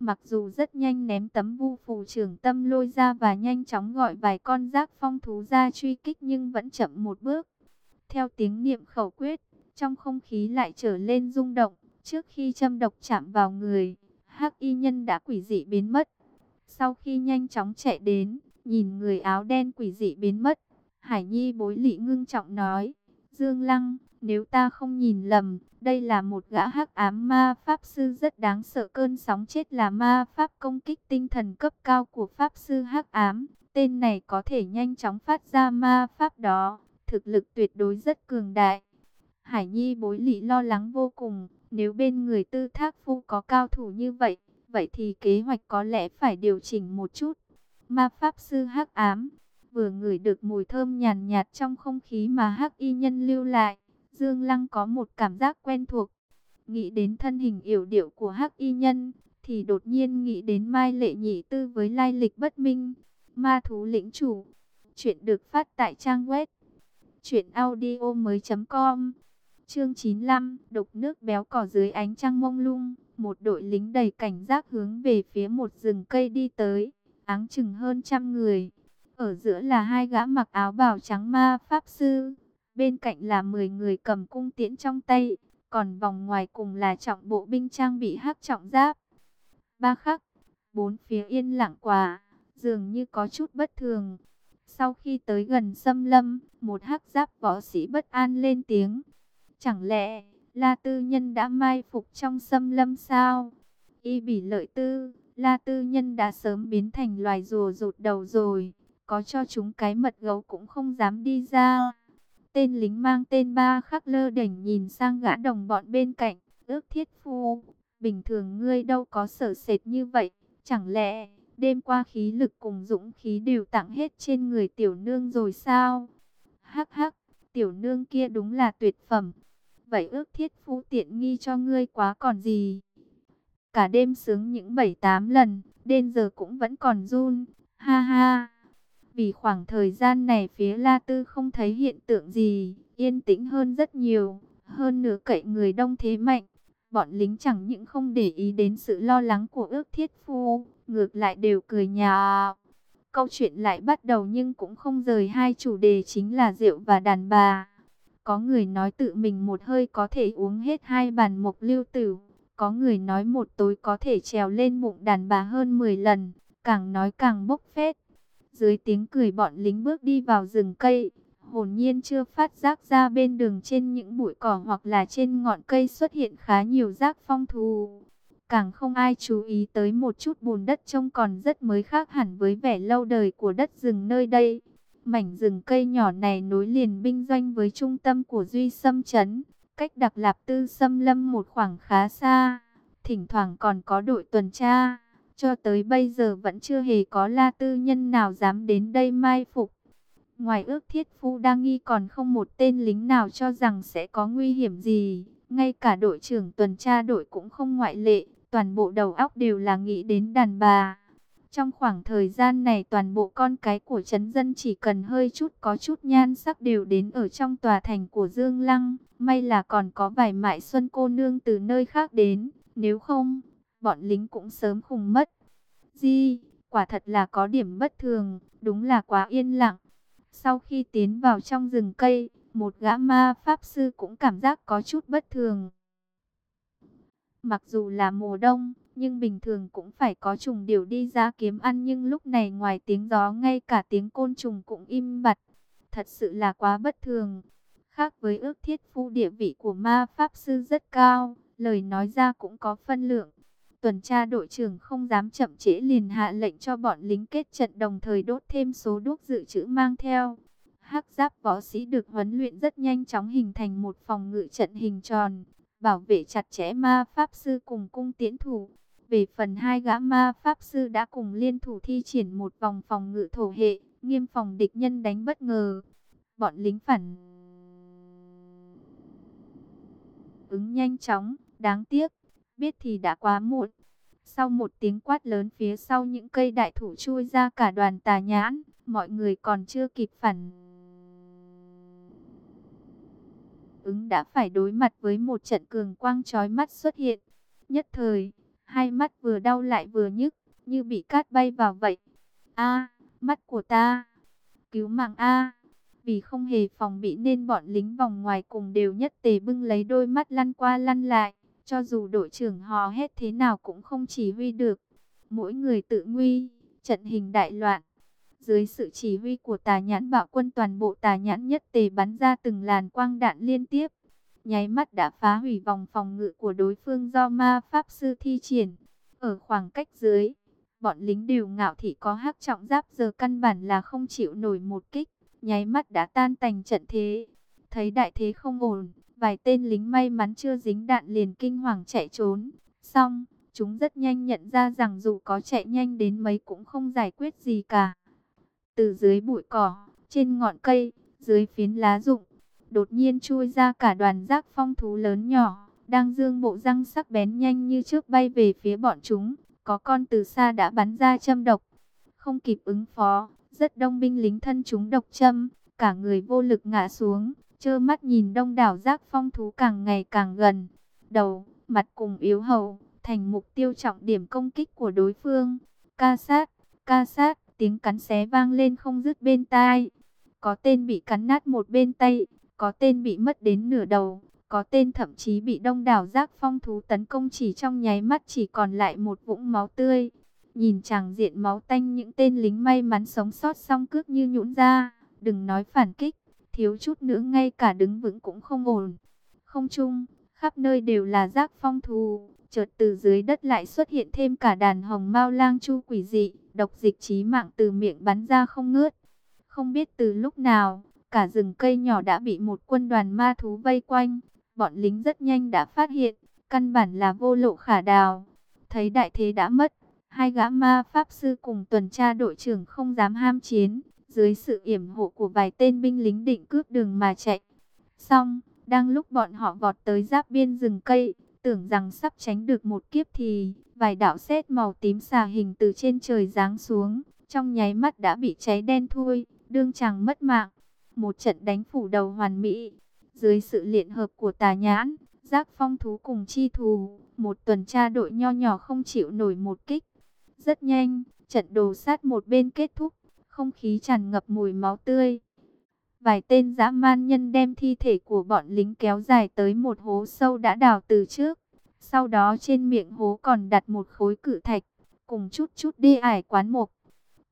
Mặc dù rất nhanh ném tấm vu phù trưởng tâm lôi ra và nhanh chóng gọi vài con giác phong thú ra truy kích nhưng vẫn chậm một bước. Theo tiếng niệm khẩu quyết, trong không khí lại trở lên rung động, trước khi châm độc chạm vào người, hắc y nhân đã quỷ dị biến mất. Sau khi nhanh chóng chạy đến, nhìn người áo đen quỷ dị biến mất, Hải Nhi bối lị ngưng trọng nói, Dương Lăng, nếu ta không nhìn lầm, đây là một gã hắc ám ma pháp sư rất đáng sợ cơn sóng chết là ma pháp công kích tinh thần cấp cao của pháp sư hắc ám. Tên này có thể nhanh chóng phát ra ma pháp đó, thực lực tuyệt đối rất cường đại. Hải Nhi bối lị lo lắng vô cùng, nếu bên người tư thác phu có cao thủ như vậy, vậy thì kế hoạch có lẽ phải điều chỉnh một chút. Ma pháp sư hắc ám, vừa ngửi được mùi thơm nhàn nhạt trong không khí mà hắc y nhân lưu lại Dương Lăng có một cảm giác quen thuộc. Nghĩ đến thân hình yểu điệu của hắc y nhân, thì đột nhiên nghĩ đến Mai Lệ Nhị Tư với lai lịch bất minh. Ma thú lĩnh chủ. Chuyện được phát tại trang web. Chuyện audio mới com. Chương 95, độc nước béo cỏ dưới ánh trăng mông lung. Một đội lính đầy cảnh giác hướng về phía một rừng cây đi tới. Áng chừng hơn trăm người. Ở giữa là hai gã mặc áo bào trắng ma pháp sư Bên cạnh là 10 người cầm cung tiễn trong tay, còn vòng ngoài cùng là trọng bộ binh trang bị hắc trọng giáp. Ba khắc, bốn phía yên lặng quả, dường như có chút bất thường. Sau khi tới gần xâm lâm, một hắc giáp võ sĩ bất an lên tiếng. Chẳng lẽ, La Tư Nhân đã mai phục trong xâm lâm sao? Y bỉ lợi tư, La Tư Nhân đã sớm biến thành loài rùa rụt đầu rồi. Có cho chúng cái mật gấu cũng không dám đi ra. Tên lính mang tên ba khắc lơ đỉnh nhìn sang gã đồng bọn bên cạnh, ước thiết phu. Bình thường ngươi đâu có sở sệt như vậy, chẳng lẽ đêm qua khí lực cùng dũng khí đều tặng hết trên người tiểu nương rồi sao? Hắc hắc, tiểu nương kia đúng là tuyệt phẩm. Vậy ước thiết phu tiện nghi cho ngươi quá còn gì? Cả đêm sướng những bảy tám lần, đêm giờ cũng vẫn còn run. Ha ha! Vì khoảng thời gian này phía La Tư không thấy hiện tượng gì, yên tĩnh hơn rất nhiều. Hơn nữa cậy người đông thế mạnh, bọn lính chẳng những không để ý đến sự lo lắng của ước thiết phu, ngược lại đều cười nhạo. Câu chuyện lại bắt đầu nhưng cũng không rời hai chủ đề chính là rượu và đàn bà. Có người nói tự mình một hơi có thể uống hết hai bàn mộc lưu tử. Có người nói một tối có thể trèo lên bụng đàn bà hơn 10 lần, càng nói càng bốc phét. Dưới tiếng cười bọn lính bước đi vào rừng cây, hồn nhiên chưa phát giác ra bên đường trên những bụi cỏ hoặc là trên ngọn cây xuất hiện khá nhiều rác phong thù. Càng không ai chú ý tới một chút bùn đất trông còn rất mới khác hẳn với vẻ lâu đời của đất rừng nơi đây. Mảnh rừng cây nhỏ này nối liền binh doanh với trung tâm của Duy Sâm Trấn, cách Đặc Lạp Tư Sâm Lâm một khoảng khá xa, thỉnh thoảng còn có đội tuần tra. Cho tới bây giờ vẫn chưa hề có la tư nhân nào dám đến đây mai phục. Ngoài ước thiết phu đang nghi còn không một tên lính nào cho rằng sẽ có nguy hiểm gì. Ngay cả đội trưởng tuần tra đội cũng không ngoại lệ. Toàn bộ đầu óc đều là nghĩ đến đàn bà. Trong khoảng thời gian này toàn bộ con cái của chấn dân chỉ cần hơi chút có chút nhan sắc đều đến ở trong tòa thành của Dương Lăng. May là còn có vài mại xuân cô nương từ nơi khác đến. Nếu không, bọn lính cũng sớm khùng mất. Di, quả thật là có điểm bất thường, đúng là quá yên lặng. Sau khi tiến vào trong rừng cây, một gã ma pháp sư cũng cảm giác có chút bất thường. Mặc dù là mùa đông, nhưng bình thường cũng phải có trùng điều đi ra kiếm ăn nhưng lúc này ngoài tiếng gió ngay cả tiếng côn trùng cũng im bặt. Thật sự là quá bất thường. Khác với ước thiết phu địa vị của ma pháp sư rất cao, lời nói ra cũng có phân lượng. Tuần tra đội trưởng không dám chậm trễ liền hạ lệnh cho bọn lính kết trận đồng thời đốt thêm số đuốc dự trữ mang theo. Hắc giáp võ sĩ được huấn luyện rất nhanh chóng hình thành một phòng ngự trận hình tròn, bảo vệ chặt chẽ ma pháp sư cùng cung tiễn thủ. Về phần hai gã ma pháp sư đã cùng liên thủ thi triển một vòng phòng ngự thổ hệ, nghiêm phòng địch nhân đánh bất ngờ. Bọn lính phản ứng nhanh chóng, đáng tiếc, biết thì đã quá muộn. Sau một tiếng quát lớn phía sau những cây đại thụ chui ra cả đoàn tà nhãn, mọi người còn chưa kịp phản ứng đã phải đối mặt với một trận cường quang chói mắt xuất hiện. Nhất thời, hai mắt vừa đau lại vừa nhức, như bị cát bay vào vậy. A, mắt của ta, cứu mạng A. Vì không hề phòng bị nên bọn lính vòng ngoài cùng đều nhất tề bưng lấy đôi mắt lăn qua lăn lại. Cho dù đội trưởng hò hét thế nào cũng không chỉ huy được. Mỗi người tự nguy, trận hình đại loạn. Dưới sự chỉ huy của tà nhãn bạo quân toàn bộ tà nhãn nhất tề bắn ra từng làn quang đạn liên tiếp. Nháy mắt đã phá hủy vòng phòng ngự của đối phương do ma pháp sư thi triển. Ở khoảng cách dưới, bọn lính đều ngạo thị có hắc trọng giáp giờ căn bản là không chịu nổi một kích. Nháy mắt đã tan tành trận thế. Thấy đại thế không ổn, vài tên lính may mắn chưa dính đạn liền kinh hoàng chạy trốn. Xong, chúng rất nhanh nhận ra rằng dù có chạy nhanh đến mấy cũng không giải quyết gì cả. Từ dưới bụi cỏ, trên ngọn cây, dưới phiến lá rụng, đột nhiên chui ra cả đoàn rác phong thú lớn nhỏ, đang dương bộ răng sắc bén nhanh như trước bay về phía bọn chúng. Có con từ xa đã bắn ra châm độc, không kịp ứng phó, rất đông binh lính thân chúng độc châm, cả người vô lực ngã xuống, trơ mắt nhìn đông đảo rác phong thú càng ngày càng gần. Đầu, mặt cùng yếu hầu, thành mục tiêu trọng điểm công kích của đối phương. Ca sát, ca sát, tiếng cắn xé vang lên không dứt bên tai. Có tên bị cắn nát một bên tay, có tên bị mất đến nửa đầu, có tên thậm chí bị đông đảo giác phong thú tấn công chỉ trong nháy mắt chỉ còn lại một vũng máu tươi. Nhìn chàng diện máu tanh những tên lính may mắn sống sót xong cước như nhũn ra, đừng nói phản kích, thiếu chút nữa ngay cả đứng vững cũng không ổn. Không chung, khắp nơi đều là rác phong thù, chợt từ dưới đất lại xuất hiện thêm cả đàn hồng mao lang chu quỷ dị, độc dịch chí mạng từ miệng bắn ra không ngớt. Không biết từ lúc nào, cả rừng cây nhỏ đã bị một quân đoàn ma thú vây quanh, bọn lính rất nhanh đã phát hiện, căn bản là vô lộ khả đào. Thấy đại thế đã mất, hai gã ma pháp sư cùng tuần tra đội trưởng không dám ham chiến, dưới sự yểm hộ của vài tên binh lính định cướp đường mà chạy. Xong, đang lúc bọn họ vọt tới giáp biên rừng cây, tưởng rằng sắp tránh được một kiếp thì vài đạo sét màu tím xà hình từ trên trời giáng xuống, trong nháy mắt đã bị cháy đen thui, đương chẳng mất mạng. Một trận đánh phủ đầu hoàn mỹ, dưới sự liên hợp của tà nhãn, giác phong thú cùng chi thù, một tuần tra đội nho nhỏ không chịu nổi một kích. Rất nhanh, trận đồ sát một bên kết thúc, không khí tràn ngập mùi máu tươi. Vài tên dã man nhân đem thi thể của bọn lính kéo dài tới một hố sâu đã đào từ trước. Sau đó trên miệng hố còn đặt một khối cự thạch, cùng chút chút đê ải quán mục.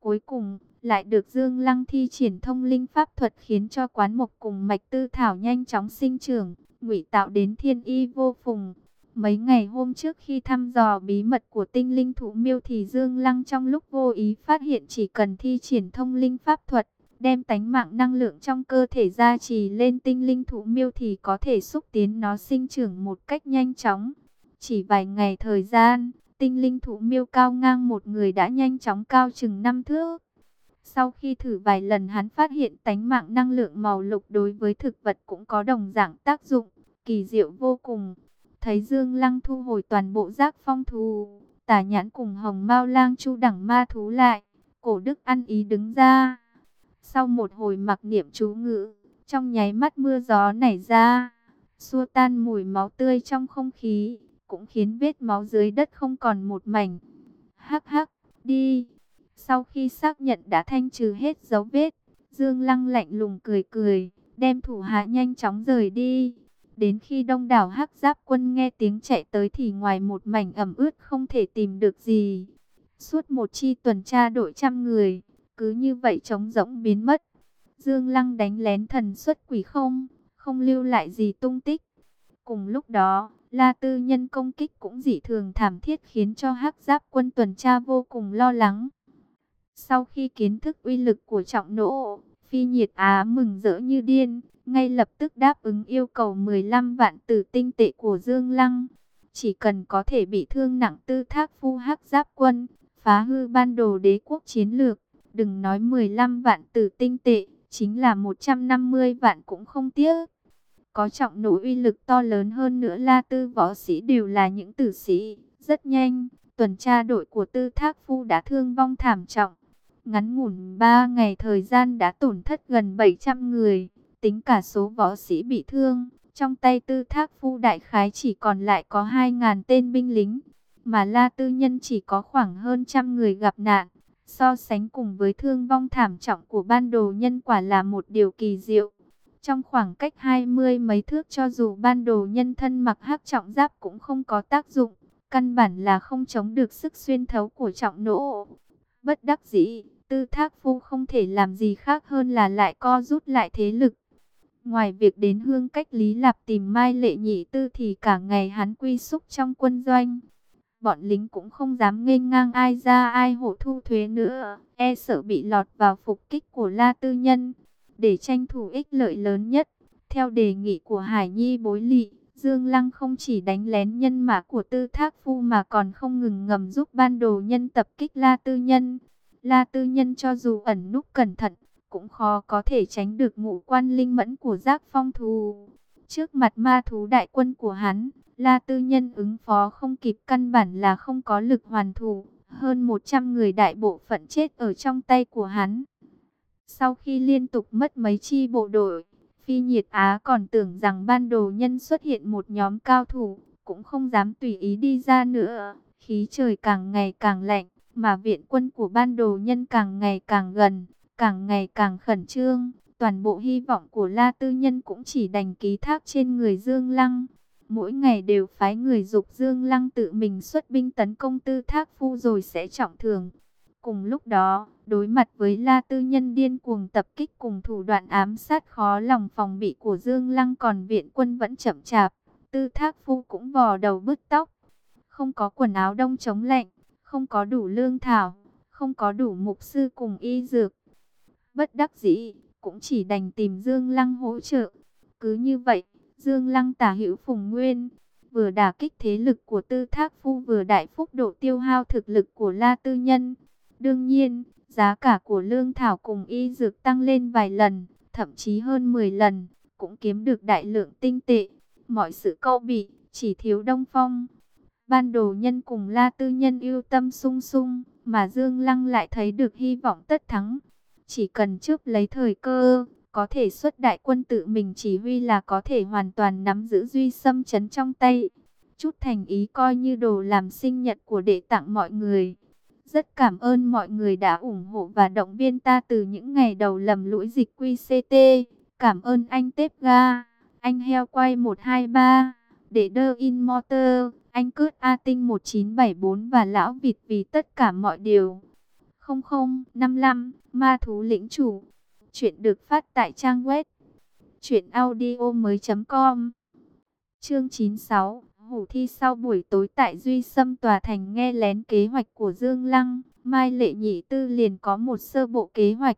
Cuối cùng, lại được Dương Lăng thi triển thông linh pháp thuật khiến cho quán mục cùng mạch tư thảo nhanh chóng sinh trưởng, ngụy tạo đến thiên y vô phùng. Mấy ngày hôm trước khi thăm dò bí mật của tinh linh thú miêu thì Dương Lăng trong lúc vô ý phát hiện chỉ cần thi triển thông linh pháp thuật, đem tánh mạng năng lượng trong cơ thể ra trì lên tinh linh thú miêu thì có thể xúc tiến nó sinh trưởng một cách nhanh chóng. Chỉ vài ngày thời gian, tinh linh thú miêu cao ngang một người đã nhanh chóng cao chừng năm thước. Sau khi thử vài lần hắn phát hiện tánh mạng năng lượng màu lục đối với thực vật cũng có đồng dạng tác dụng, kỳ diệu vô cùng. Thấy Dương Lăng thu hồi toàn bộ giác phong thù, tả nhãn cùng hồng mao lang chu đẳng ma thú lại, cổ đức ăn ý đứng ra. Sau một hồi mặc niệm chú ngữ, trong nháy mắt mưa gió nảy ra, xua tan mùi máu tươi trong không khí, cũng khiến vết máu dưới đất không còn một mảnh. Hắc hắc, đi. Sau khi xác nhận đã thanh trừ hết dấu vết, Dương Lăng lạnh lùng cười cười, đem thủ hạ nhanh chóng rời đi. Đến khi đông đảo hắc giáp quân nghe tiếng chạy tới thì ngoài một mảnh ẩm ướt không thể tìm được gì. Suốt một chi tuần tra đội trăm người, cứ như vậy trống rỗng biến mất. Dương Lăng đánh lén thần xuất quỷ không, không lưu lại gì tung tích. Cùng lúc đó, La Tư nhân công kích cũng dị thường thảm thiết khiến cho hắc giáp quân tuần tra vô cùng lo lắng. Sau khi kiến thức uy lực của trọng nỗ, phi nhiệt á mừng rỡ như điên, ngay lập tức đáp ứng yêu cầu 15 vạn tử tinh tệ của Dương Lăng. Chỉ cần có thể bị thương nặng tư thác phu hắc giáp quân, phá hư ban đồ đế quốc chiến lược, đừng nói 15 vạn tử tinh tệ, chính là 150 vạn cũng không tiếc. Có trọng nổ uy lực to lớn hơn nữa la tư võ sĩ đều là những tử sĩ, rất nhanh, tuần tra đội của tư thác phu đã thương vong thảm trọng. Ngắn ngủn 3 ngày thời gian đã tổn thất gần 700 người, tính cả số võ sĩ bị thương. Trong tay tư thác phu đại khái chỉ còn lại có 2.000 tên binh lính. mà La Tư Nhân chỉ có khoảng hơn trăm người gặp nạn. So sánh cùng với thương vong thảm trọng của ban đồ nhân quả là một điều kỳ diệu. Trong khoảng cách hai mươi mấy thước cho dù ban đồ nhân thân mặc hắc trọng giáp cũng không có tác dụng. Căn bản là không chống được sức xuyên thấu của trọng nỗ. Bất đắc dĩ, tư thác phu không thể làm gì khác hơn là lại co rút lại thế lực. Ngoài việc đến hương cách Lý Lạp tìm Mai Lệ Nhị Tư thì cả ngày hắn quy xúc trong quân doanh. Bọn lính cũng không dám nghênh ngang ai ra ai hộ thu thuế nữa, e sợ bị lọt vào phục kích của La Tư Nhân. Để tranh thủ ích lợi lớn nhất, theo đề nghị của Hải Nhi bối lị, Dương Lăng không chỉ đánh lén nhân mã của Tư Thác Phu mà còn không ngừng ngầm giúp ban đồ nhân tập kích La Tư Nhân. La Tư Nhân cho dù ẩn núp cẩn thận, cũng khó có thể tránh được ngũ quan linh mẫn của giác phong thù. Trước mặt ma thú đại quân của hắn, La Tư Nhân ứng phó không kịp căn bản là không có lực hoàn thủ. Hơn 100 người đại bộ phận chết ở trong tay của hắn. Sau khi liên tục mất mấy chi bộ đội, Phi Nhiệt Á còn tưởng rằng ban đồ nhân xuất hiện một nhóm cao thủ, cũng không dám tùy ý đi ra nữa. Khí trời càng ngày càng lạnh, mà viện quân của ban đồ nhân càng ngày càng gần, càng ngày càng khẩn trương. Toàn bộ hy vọng của La Tư Nhân cũng chỉ đành ký thác trên người Dương Lăng. Mỗi ngày đều phái người dục Dương Lăng tự mình xuất binh tấn công tư thác phu rồi sẽ trọng thường. Cùng lúc đó, đối mặt với La Tư Nhân điên cuồng tập kích cùng thủ đoạn ám sát khó lòng phòng bị của Dương Lăng còn viện quân vẫn chậm chạp. Tư thác phu cũng vò đầu bứt tóc. Không có quần áo đông chống lạnh, không có đủ lương thảo, không có đủ mục sư cùng y dược. Bất đắc dĩ, cũng chỉ đành tìm Dương Lăng hỗ trợ. Cứ như vậy, Dương Lăng tả hữu phùng nguyên, vừa đả kích thế lực của tư thác phu vừa đại phúc độ tiêu hao thực lực của La Tư Nhân. Đương nhiên, giá cả của lương thảo cùng y dược tăng lên vài lần, thậm chí hơn 10 lần, cũng kiếm được đại lượng tinh tệ. Mọi sự câu bị, chỉ thiếu Đông Phong. Ban đồ nhân cùng La Tư Nhân yêu tâm sung sung, mà Dương Lăng lại thấy được hy vọng tất thắng. Chỉ cần trước lấy thời cơ, có thể xuất đại quân tự mình chỉ huy là có thể hoàn toàn nắm giữ duy xâm chấn trong tay. Chút thành ý coi như đồ làm sinh nhật của đệ tặng mọi người. Rất cảm ơn mọi người đã ủng hộ và động viên ta từ những ngày đầu lầm lũi dịch QCT. Cảm ơn anh Tép Ga, anh Heo Quay 123, Đệ Đơ In Motor, anh Cướt A Tinh 1974 và Lão Vịt vì tất cả mọi điều. 0055, Ma Thú Lĩnh Chủ. Chuyện được phát tại trang web truyệnaudiomoi.com. Chương 96 Hủ thi sau buổi tối tại Duy Sâm tòa thành nghe lén kế hoạch của Dương Lăng, Mai Lệ Nhị Tư liền có một sơ bộ kế hoạch.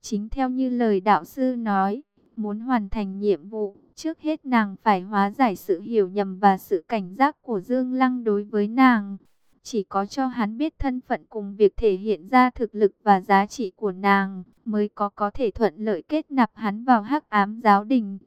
Chính theo như lời đạo sư nói, muốn hoàn thành nhiệm vụ, trước hết nàng phải hóa giải sự hiểu nhầm và sự cảnh giác của Dương Lăng đối với nàng. Chỉ có cho hắn biết thân phận cùng việc thể hiện ra thực lực và giá trị của nàng, mới có có thể thuận lợi kết nạp hắn vào hắc ám giáo đình.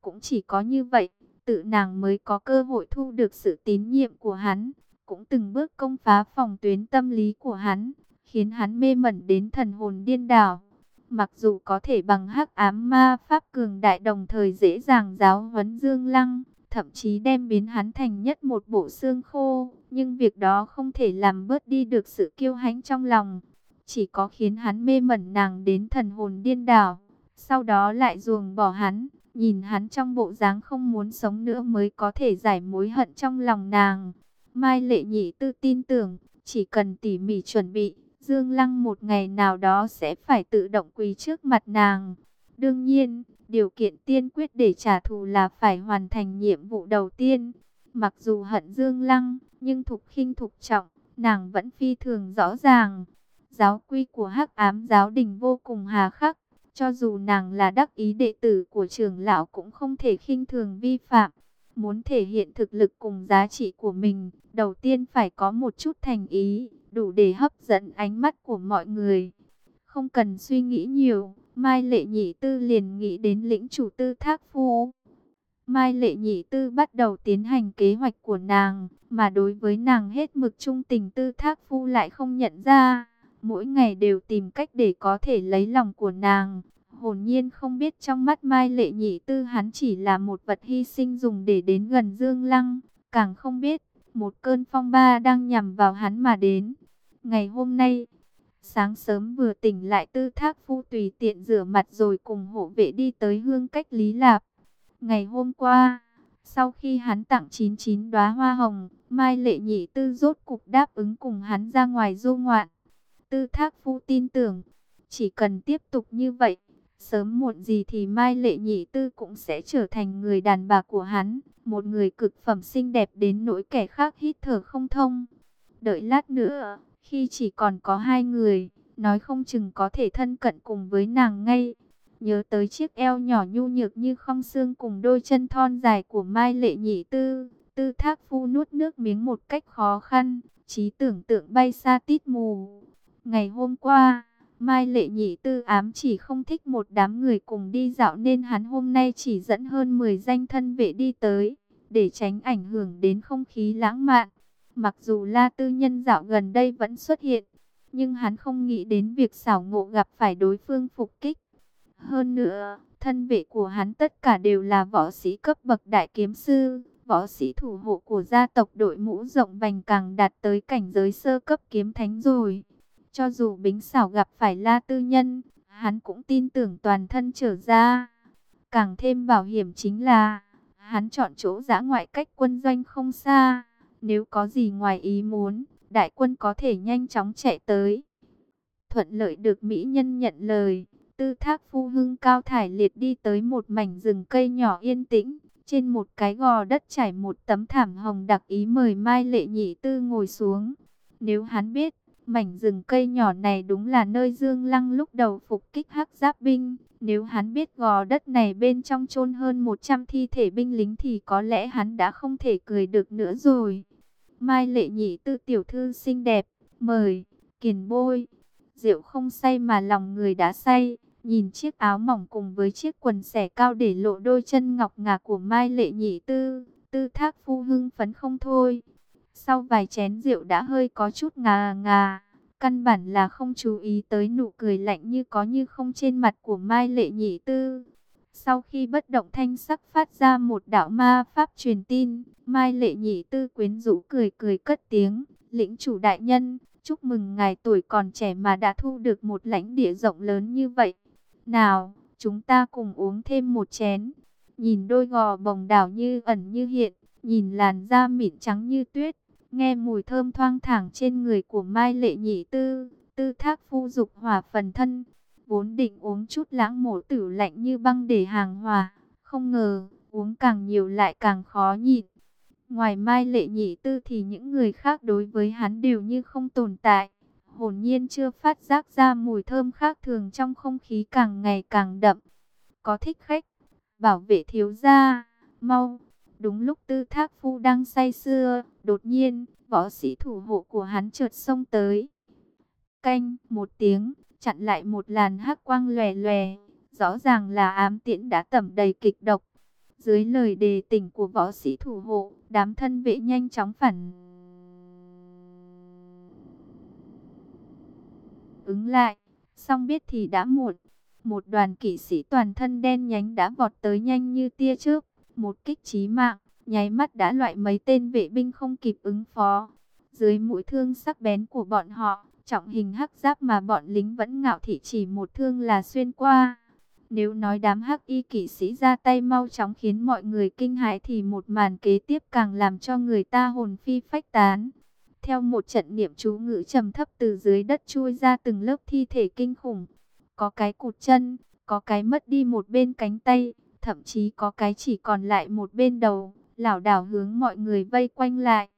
Cũng chỉ có như vậy, tự nàng mới có cơ hội thu được sự tín nhiệm của hắn, cũng từng bước công phá phòng tuyến tâm lý của hắn, khiến hắn mê mẩn đến thần hồn điên đảo. Mặc dù có thể bằng hắc ám ma pháp cường đại đồng thời dễ dàng giáo huấn Dương Lăng, thậm chí đem biến hắn thành nhất một bộ xương khô, nhưng việc đó không thể làm bớt đi được sự kiêu hãnh trong lòng, chỉ có khiến hắn mê mẩn nàng đến thần hồn điên đảo, sau đó lại ruồng bỏ hắn, nhìn hắn trong bộ dáng không muốn sống nữa mới có thể giải mối hận trong lòng nàng. Mai Lệ Nhị tư tin tưởng, chỉ cần tỉ mỉ chuẩn bị, Dương Lăng một ngày nào đó sẽ phải tự động quỳ trước mặt nàng. Đương nhiên, điều kiện tiên quyết để trả thù là phải hoàn thành nhiệm vụ đầu tiên. Mặc dù hận Dương Lăng, nhưng thục khinh thục trọng, nàng vẫn phi thường rõ ràng. Giáo quy của hắc ám giáo đình vô cùng hà khắc, cho dù nàng là đắc ý đệ tử của trưởng lão cũng không thể khinh thường vi phạm. Muốn thể hiện thực lực cùng giá trị của mình, đầu tiên phải có một chút thành ý, đủ để hấp dẫn ánh mắt của mọi người. Không cần suy nghĩ nhiều, Mai Lệ Nhị Tư liền nghĩ đến lĩnh chủ tư thác phu. Mai Lệ Nhị Tư bắt đầu tiến hành kế hoạch của nàng, mà đối với nàng hết mực trung tình tư thác phu lại không nhận ra mỗi ngày đều tìm cách để có thể lấy lòng của nàng. Hồn nhiên không biết trong mắt Mai Lệ Nhị Tư hắn chỉ là một vật hy sinh dùng để đến gần Dương Lăng, càng không biết một cơn phong ba đang nhằm vào hắn mà đến. Ngày hôm nay, sáng sớm vừa tỉnh lại tư thác phu tùy tiện rửa mặt rồi cùng hộ vệ đi tới hương cách Lý Lạp. Ngày hôm qua, sau khi hắn tặng 99 đóa hoa hồng, Mai Lệ Nhị Tư rốt cục đáp ứng cùng hắn ra ngoài du ngoạn. Tư Thác Phu tin tưởng, chỉ cần tiếp tục như vậy, sớm muộn gì thì Mai Lệ Nhị Tư cũng sẽ trở thành người đàn bà của hắn, một người cực phẩm xinh đẹp đến nỗi kẻ khác hít thở không thông. Đợi lát nữa, khi chỉ còn có hai người, nói không chừng có thể thân cận cùng với nàng ngay. Nhớ tới chiếc eo nhỏ nhu nhược như không xương cùng đôi chân thon dài của Mai Lệ Nhị Tư, Tư Thác Phu nuốt nước miếng một cách khó khăn, trí tưởng tượng bay xa tít mù. Ngày hôm qua, Mai Lệ Nhị Tư ám chỉ không thích một đám người cùng đi dạo nên hắn hôm nay chỉ dẫn hơn 10 danh thân vệ đi tới, để tránh ảnh hưởng đến không khí lãng mạn. Mặc dù La Tư nhân dạo gần đây vẫn xuất hiện, nhưng hắn không nghĩ đến việc xảo ngộ gặp phải đối phương phục kích. Hơn nữa, thân vệ của hắn tất cả đều là võ sĩ cấp bậc đại kiếm sư, võ sĩ thủ hộ của gia tộc đội mũ rộng vành càng đạt tới cảnh giới sơ cấp kiếm thánh rồi. Cho dù Bính xảo gặp phải La Tư Nhân, hắn cũng tin tưởng toàn thân trở ra. Càng thêm bảo hiểm chính là, hắn chọn chỗ giã ngoại cách quân doanh không xa. Nếu có gì ngoài ý muốn, đại quân có thể nhanh chóng chạy tới. Thuận lợi được Mỹ nhân nhận lời, tư thác phu hưng cao thải liệt đi tới một mảnh rừng cây nhỏ yên tĩnh. Trên một cái gò đất trải một tấm thảm hồng đặc ý mời Mai Lệ Nhị Tư ngồi xuống. Nếu hắn biết, mảnh rừng cây nhỏ này đúng là nơi Dương Lăng lúc đầu phục kích hắc giáp binh. Nếu hắn biết gò đất này bên trong chôn hơn 100 thi thể binh lính thì có lẽ hắn đã không thể cười được nữa rồi. Mai Lệ Nhị Tư tiểu thư xinh đẹp, mời, kiền bôi. Rượu không say mà lòng người đã say. Nhìn chiếc áo mỏng cùng với chiếc quần xẻ cao để lộ đôi chân ngọc ngà của Mai Lệ Nhị Tư, Tư Thác Phu hưng phấn không thôi. Sau vài chén rượu đã hơi có chút ngà ngà, căn bản là không chú ý tới nụ cười lạnh như có như không trên mặt của Mai Lệ Nhị Tư. Sau khi bất động thanh sắc phát ra một đạo ma pháp truyền tin, Mai Lệ Nhị Tư quyến rũ cười cười cất tiếng, lĩnh chủ đại nhân, chúc mừng ngài tuổi còn trẻ mà đã thu được một lãnh địa rộng lớn như vậy. Nào, chúng ta cùng uống thêm một chén. Nhìn đôi gò bồng đảo như ẩn như hiện, nhìn làn da mịn trắng như tuyết, nghe mùi thơm thoang thẳng trên người của Mai Lệ Nhị Tư, tư thác phu dục hòa phần thân. Vốn định uống chút lãng mổ tử lạnh như băng để hàng hòa, không ngờ uống càng nhiều lại càng khó nhịn. Ngoài Mai Lệ Nhị Tư thì những người khác đối với hắn đều như không tồn tại hồn nhiên chưa phát giác ra mùi thơm khác thường trong không khí càng ngày càng đậm. Có thích khách, bảo vệ thiếu gia, mau. Đúng lúc tư thác phu đang say sưa, đột nhiên, võ sĩ thủ hộ của hắn chợt xông tới. Canh, một tiếng, chặn lại một làn hắc quang lòe lòe, rõ ràng là ám tiễn đã tẩm đầy kịch độc. Dưới lời đề tỉnh của võ sĩ thủ hộ, đám thân vệ nhanh chóng phản ứng lại, xong biết thì đã muộn. Một đoàn kỵ sĩ toàn thân đen nhánh đã vọt tới nhanh như tia trước, một kích chí mạng, nháy mắt đã loại mấy tên vệ binh không kịp ứng phó. Dưới mũi thương sắc bén của bọn họ, trọng hình hắc giáp mà bọn lính vẫn ngạo thị chỉ một thương là xuyên qua. Nếu nói đám hắc y kỵ sĩ ra tay mau chóng khiến mọi người kinh hãi thì một màn kế tiếp càng làm cho người ta hồn phi phách tán. Theo một trận niệm chú ngữ trầm thấp từ dưới đất chui ra từng lớp thi thể kinh khủng. Có cái cụt chân, có cái mất đi một bên cánh tay, thậm chí có cái chỉ còn lại một bên đầu, lảo đảo hướng mọi người vây quanh lại.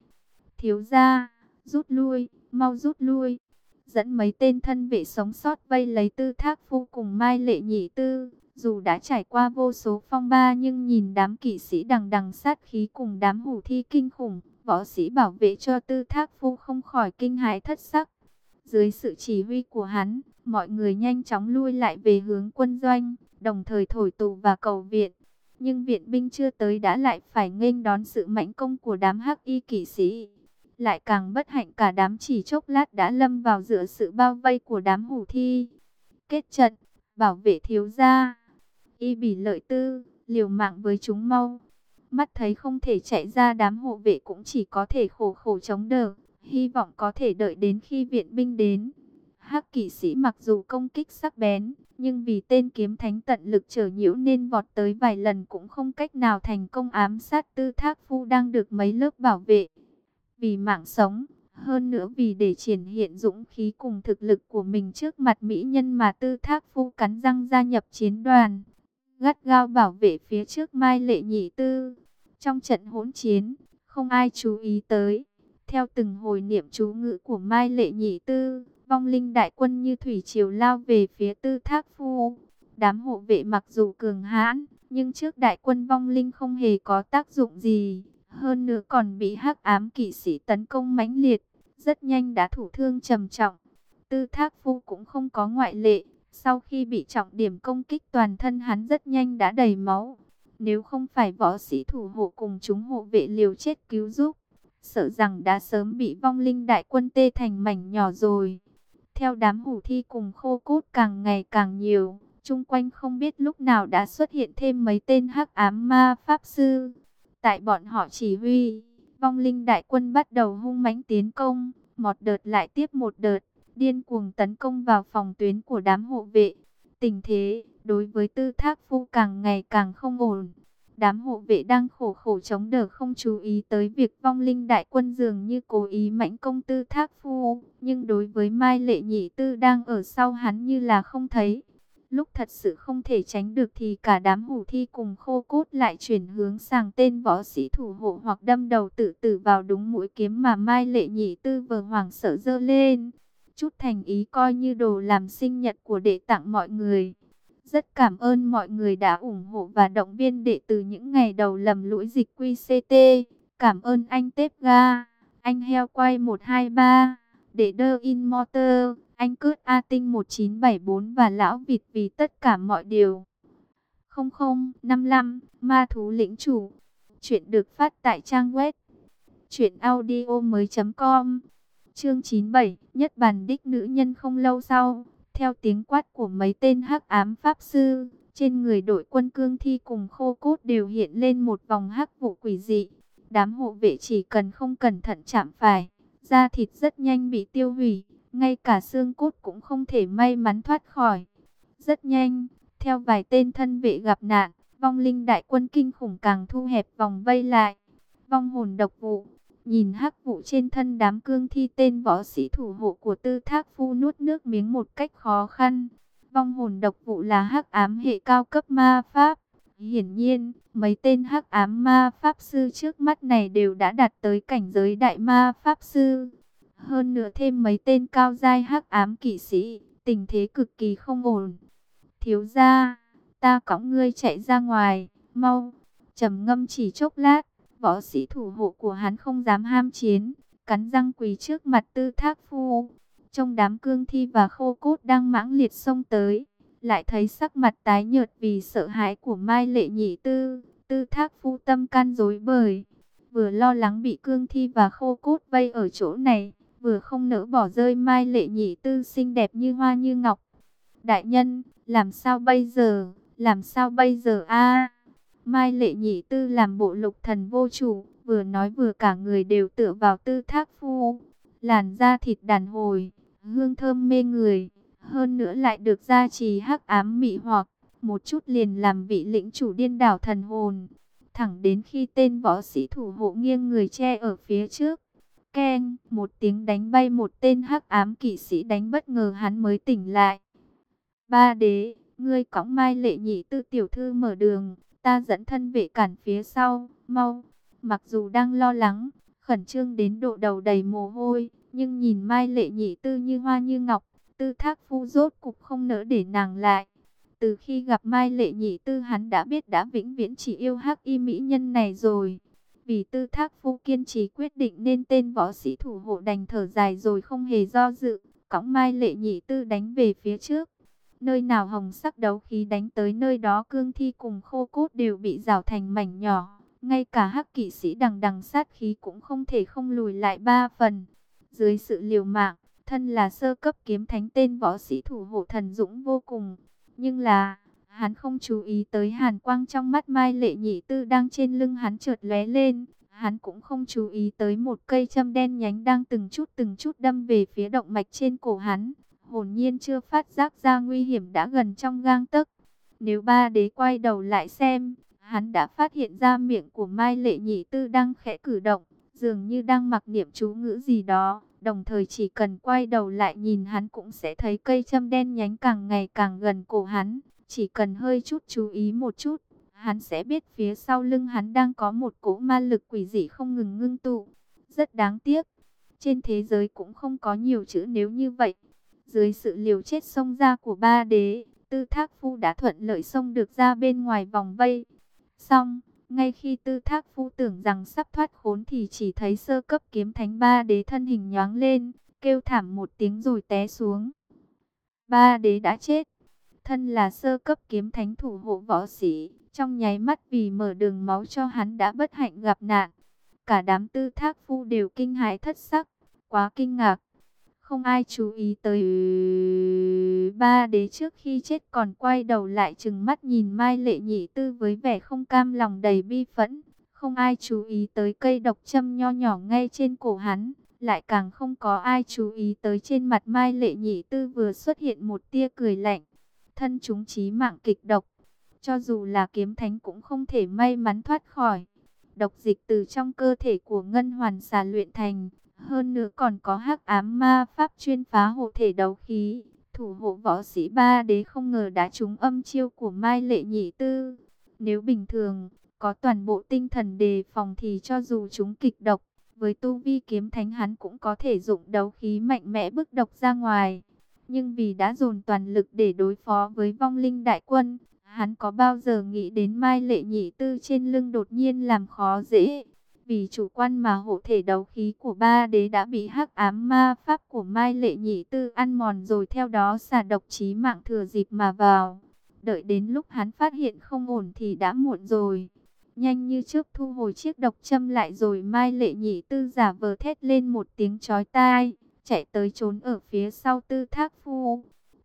Thiếu gia, rút lui, mau rút lui. Dẫn mấy tên thân vệ sống sót vây lấy tư thác phu cùng Mai Lệ Nhị Tư. Dù đã trải qua vô số phong ba nhưng nhìn đám kỵ sĩ đằng đằng sát khí cùng đám hủ thi kinh khủng, võ sĩ bảo vệ cho tư thác phu không khỏi kinh hãi thất sắc. Dưới sự chỉ huy của hắn, mọi người nhanh chóng lui lại về hướng quân doanh, đồng thời thổi tù và cầu viện. Nhưng viện binh chưa tới đã lại phải nghênh đón sự mãnh công của đám hắc y kỵ sĩ. Lại càng bất hạnh cả đám chỉ chốc lát đã lâm vào giữa sự bao vây của đám hủ thi. Kết trận, bảo vệ thiếu gia. Y bỉ lợi tư, liều mạng với chúng mau. Mắt thấy không thể chạy ra đám hộ vệ cũng chỉ có thể khổ khổ chống đỡ, hy vọng có thể đợi đến khi viện binh đến. Hắc kỵ sĩ mặc dù công kích sắc bén, nhưng vì tên kiếm thánh tận lực trở nhiễu nên vọt tới vài lần cũng không cách nào thành công ám sát tư thác phu đang được mấy lớp bảo vệ. Vì mạng sống, hơn nữa vì để triển hiện dũng khí cùng thực lực của mình trước mặt mỹ nhân mà tư thác phu cắn răng gia nhập chiến đoàn. Gắt gao bảo vệ phía trước Mai Lệ Nhị Tư. Trong trận hỗn chiến, không ai chú ý tới. Theo từng hồi niệm chú ngữ của Mai Lệ Nhị Tư, vong linh đại quân như thủy triều lao về phía tư thác phu. Đám hộ vệ mặc dù cường hãn, nhưng trước đại quân vong linh không hề có tác dụng gì. Hơn nữa còn bị hắc ám kỵ sĩ tấn công mãnh liệt, rất nhanh đã thủ thương trầm trọng. Tư thác phu cũng không có ngoại lệ, sau khi bị trọng điểm công kích toàn thân hắn rất nhanh đã đầy máu. Nếu không phải võ sĩ thủ hộ cùng chúng hộ vệ liều chết cứu giúp, sợ rằng đã sớm bị vong linh đại quân tê thành mảnh nhỏ rồi. Theo đám hủ thi cùng khô cốt càng ngày càng nhiều, chung quanh không biết lúc nào đã xuất hiện thêm mấy tên hắc ám ma pháp sư. Tại bọn họ chỉ huy, vong linh đại quân bắt đầu hung mãnh tiến công, một đợt lại tiếp một đợt, điên cuồng tấn công vào phòng tuyến của đám hộ vệ. Tình thế, đối với tư thác phu càng ngày càng không ổn. Đám hộ vệ đang khổ khổ chống đỡ không chú ý tới việc vong linh đại quân dường như cố ý mãnh công tư thác phu. Nhưng đối với Mai Lệ Nhị Tư đang ở sau hắn như là không thấy. Lúc thật sự không thể tránh được thì cả đám hủ thi cùng khô cốt lại chuyển hướng sang tên võ sĩ thủ hộ hoặc đâm đầu tự tử vào đúng mũi kiếm mà Mai Lệ Nhị Tư vừa hoảng sợ dơ lên. Chút thành ý coi như đồ làm sinh nhật của đệ tặng mọi người. Rất cảm ơn mọi người đã ủng hộ và động viên đệ từ những ngày đầu lầm lũi dịch QCT. Cảm ơn anh Tép Ga, anh Heo Quay 123, đệ đơ in motor, anh Cướt A Tinh 1974 và Lão Vịt vì tất cả mọi điều. 0055 Ma Thú Lĩnh Chủ Chuyện được phát tại trang web Chuyện audio mới.com Chương 97 Nhất bản đích nữ nhân không lâu sau theo tiếng quát của mấy tên hắc ám pháp sư, trên người đội quân cương thi cùng khô cốt đều hiện lên một vòng hắc vụ quỷ dị. Đám hộ vệ chỉ cần không cẩn thận chạm phải, da thịt rất nhanh bị tiêu hủy, ngay cả xương cốt cũng không thể may mắn thoát khỏi. Rất nhanh, theo vài tên thân vệ gặp nạn, vong linh đại quân kinh khủng càng thu hẹp vòng vây lại. Vong hồn độc vụ, Nhìn hắc vụ trên thân đám cương thi tên võ sĩ thủ hộ của tư thác phu nuốt nước miếng một cách khó khăn. Vong hồn độc vụ là hắc ám hệ cao cấp ma pháp. Hiển nhiên, mấy tên hắc ám ma pháp sư trước mắt này đều đã đạt tới cảnh giới đại ma pháp sư. Hơn nữa thêm mấy tên cao giai hắc ám kỵ sĩ, tình thế cực kỳ không ổn. Thiếu gia, ta cõng ngươi chạy ra ngoài, mau. Trầm ngâm chỉ chốc lát, Võ sĩ thủ hộ của hắn không dám ham chiến, cắn răng quỳ trước mặt tư thác phu. Trong đám cương thi và khô cốt đang mãng liệt xông tới, lại thấy sắc mặt tái nhợt vì sợ hãi của Mai Lệ Nhị Tư. Tư thác phu tâm can dối bời, vừa lo lắng bị cương thi và khô cốt vây ở chỗ này, vừa không nỡ bỏ rơi Mai Lệ Nhị Tư xinh đẹp như hoa như ngọc. Đại nhân, làm sao bây giờ, làm sao bây giờ a Mai lệ nhị tư làm bộ lục thần vô chủ, vừa nói vừa cả người đều tựa vào tư thác phu. Làn da thịt đàn hồi, hương thơm mê người, hơn nữa lại được gia trì hắc ám mị hoặc, một chút liền làm vị lĩnh chủ điên đảo thần hồn. Thẳng đến khi tên võ sĩ thủ hộ nghiêng người che ở phía trước. Ken, một tiếng đánh bay một tên hắc ám kỵ sĩ đánh bất ngờ hắn mới tỉnh lại. Ba đế, ngươi cõng mai lệ nhị tư tiểu thư mở đường, ta dẫn thân vệ cản phía sau, mau. Mặc dù đang lo lắng, khẩn trương đến độ đầu đầy mồ hôi, nhưng nhìn Mai Lệ Nhị Tư như hoa như ngọc, Tư Thác Phu rốt cục không nỡ để nàng lại. Từ khi gặp Mai Lệ Nhị Tư hắn đã biết đã vĩnh viễn chỉ yêu hắc y mỹ nhân này rồi. Vì Tư Thác Phu kiên trì quyết định nên tên võ sĩ thủ hộ đành thở dài rồi không hề do dự, cõng Mai Lệ Nhị Tư đánh về phía trước. Nơi nào hồng sắc đấu khí đánh tới nơi đó cương thi cùng khô cốt đều bị rào thành mảnh nhỏ. Ngay cả hắc kỵ sĩ đằng đằng sát khí cũng không thể không lùi lại ba phần. Dưới sự liều mạng, thân là sơ cấp kiếm thánh tên võ sĩ thủ hộ thần dũng vô cùng. Nhưng là, Hắn không chú ý tới hàn quang trong mắt Mai Lệ Nhị Tư đang trên lưng hắn chợt lóe lên. Hắn cũng không chú ý tới một cây châm đen nhánh đang từng chút từng chút đâm về phía động mạch trên cổ hắn. Hồn nhiên chưa phát giác ra nguy hiểm đã gần trong gang tấc. Nếu ba đế quay đầu lại xem, hắn đã phát hiện ra miệng của Mai Lệ Nhị Tư đang khẽ cử động, dường như đang mặc niệm chú ngữ gì đó. Đồng thời chỉ cần quay đầu lại nhìn hắn cũng sẽ thấy cây châm đen nhánh càng ngày càng gần cổ hắn. Chỉ cần hơi chút chú ý một chút, hắn sẽ biết phía sau lưng hắn đang có một cỗ ma lực quỷ dị không ngừng ngưng tụ. Rất đáng tiếc, trên thế giới cũng không có nhiều chữ nếu như vậy. Dưới sự liều chết xông ra của ba đế, tư thác phu đã thuận lợi xông được ra bên ngoài vòng vây. Xong, ngay khi tư thác phu tưởng rằng sắp thoát khốn thì chỉ thấy sơ cấp kiếm thánh ba đế thân hình nhoáng lên, kêu thảm một tiếng rồi té xuống. Ba đế đã chết thân là sơ cấp kiếm thánh thủ hộ võ sĩ, trong nháy mắt vì mở đường máu cho hắn đã bất hạnh gặp nạn. Cả đám tư thác phu đều kinh hãi thất sắc, quá kinh ngạc. Không ai chú ý tới ba đế trước khi chết còn quay đầu lại chừng mắt nhìn Mai Lệ Nhị Tư với vẻ không cam lòng đầy bi phẫn. Không ai chú ý tới cây độc châm nho nhỏ ngay trên cổ hắn. Lại càng không có ai chú ý tới trên mặt Mai Lệ Nhị Tư vừa xuất hiện một tia cười lạnh thân chúng chí mạng kịch độc. Cho dù là kiếm thánh cũng không thể may mắn thoát khỏi. Độc dịch từ trong cơ thể của ngân hoàn xà luyện thành. Hơn nữa còn có hắc ám ma pháp chuyên phá hộ thể đấu khí. Thủ hộ võ sĩ ba đế không ngờ đã trúng âm chiêu của Mai Lệ Nhị Tư. Nếu bình thường, có toàn bộ tinh thần đề phòng thì cho dù chúng kịch độc, với tu vi kiếm thánh hắn cũng có thể dụng đấu khí mạnh mẽ bức độc ra ngoài. Nhưng vì đã dồn toàn lực để đối phó với vong linh đại quân, hắn có bao giờ nghĩ đến Mai Lệ Nhị Tư trên lưng đột nhiên làm khó dễ. Vì chủ quan mà hộ thể đấu khí của ba đế đã bị hắc ám ma pháp của Mai Lệ Nhị Tư ăn mòn rồi theo đó xả độc chí mạng thừa dịp mà vào. Đợi đến lúc hắn phát hiện không ổn thì đã muộn rồi. Nhanh như trước thu hồi chiếc độc châm lại rồi Mai Lệ Nhị Tư giả vờ thét lên một tiếng chói tai chạy tới trốn ở phía sau tư thác phu.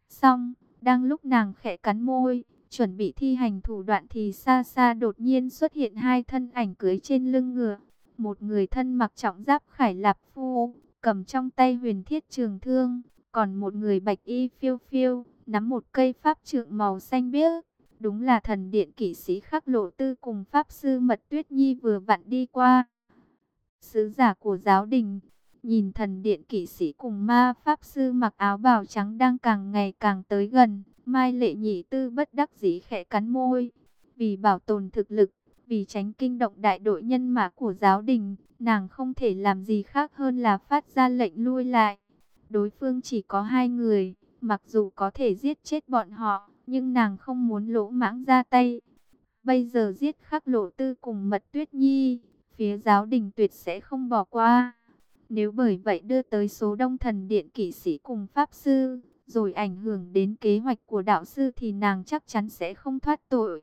Xong, đang lúc nàng khẽ cắn môi, chuẩn bị thi hành thủ đoạn thì xa xa đột nhiên xuất hiện hai thân ảnh cưới trên lưng ngựa. Một người thân mặc trọng giáp khải lạp phu, cầm trong tay huyền thiết trường thương, còn một người bạch y phiêu phiêu, nắm một cây pháp trượng màu xanh biếc. Đúng là thần điện kỵ sĩ khắc lộ tư cùng pháp sư mật tuyết nhi vừa vặn đi qua. Sứ giả của giáo đình, Nhìn thần điện kỵ sĩ cùng ma pháp sư mặc áo bào trắng đang càng ngày càng tới gần. Mai lệ nhị tư bất đắc dĩ khẽ cắn môi. Vì bảo tồn thực lực, vì tránh kinh động đại đội nhân mã của giáo đình, nàng không thể làm gì khác hơn là phát ra lệnh lui lại. Đối phương chỉ có hai người, mặc dù có thể giết chết bọn họ, nhưng nàng không muốn lỗ mãng ra tay. Bây giờ giết khắc lộ tư cùng mật tuyết nhi, phía giáo đình tuyệt sẽ không bỏ qua. Nếu bởi vậy đưa tới số đông thần điện kỵ sĩ cùng pháp sư, rồi ảnh hưởng đến kế hoạch của đạo sư thì nàng chắc chắn sẽ không thoát tội.